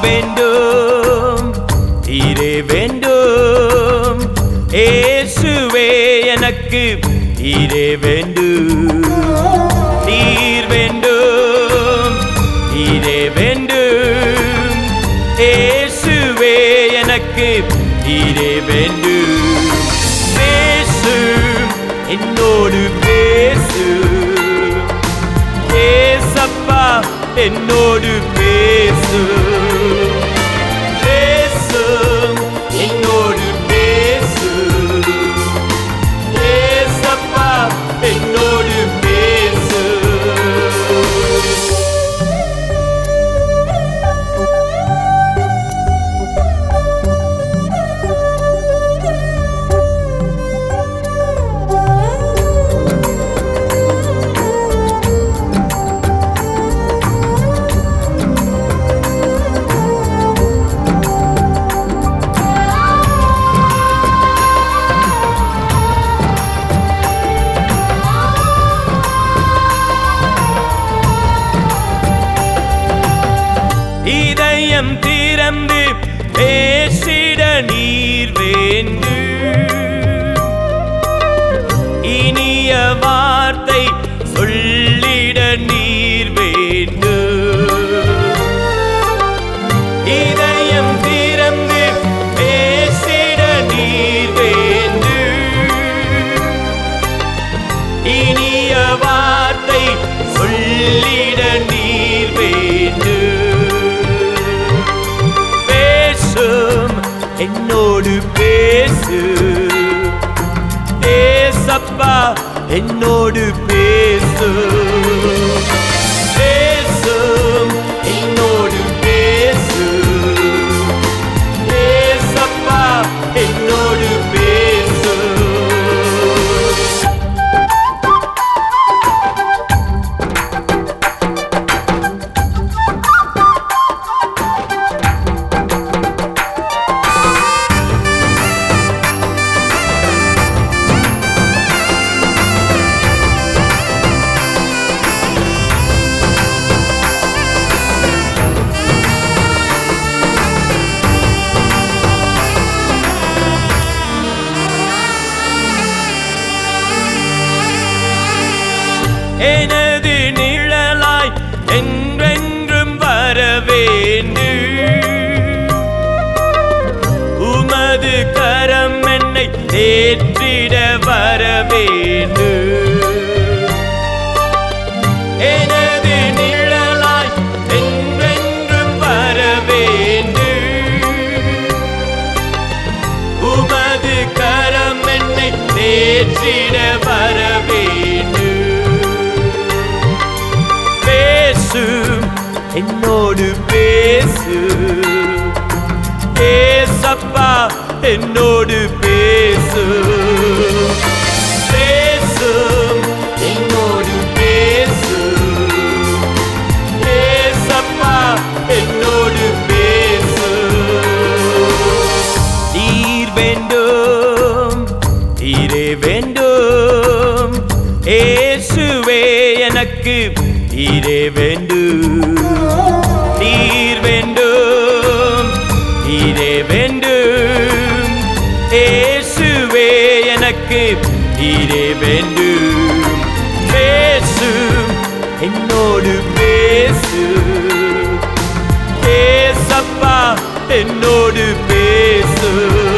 வேண்டும். தீரே வேண்டும். ஏசுவே எனக்கு தீரே வேண்டும். தீர் வேண்டும். தீரே வேண்டும். ஏசுவே எனக்கு தீரே வேண்டும். பேசு என்னோடு பேசு. ஏசப்பா என்னோடு பேசு. இதயம் திறந்து பேசிட நீர் வேண்டு இனிய வார்த்தை சொல்லிட நீர் வேண்டு இதயம் திறந்து பேசிட நீர் வேண்டு இனிய வார்த்தை சொல்லிட நீர் அப்பா என்னோடு பேசு. எனது நிழலாய் என்றென்றும் வரவேண்டு உமது கரம் என்னை தேற்றிட வரவேண்டு எனது நிழலாய் என்றென்றும் வரவேண்டு உமது கரம் என்னை தேற்றிட ஏசப்பா என்னோடு பேசு. வேண்டும் ஏசுவே எனக்கு இரே வேண்டும். நீரே வேண்டும். பேசு என்னோடு பேசு. பேசப்பா என்னோடு பேசு.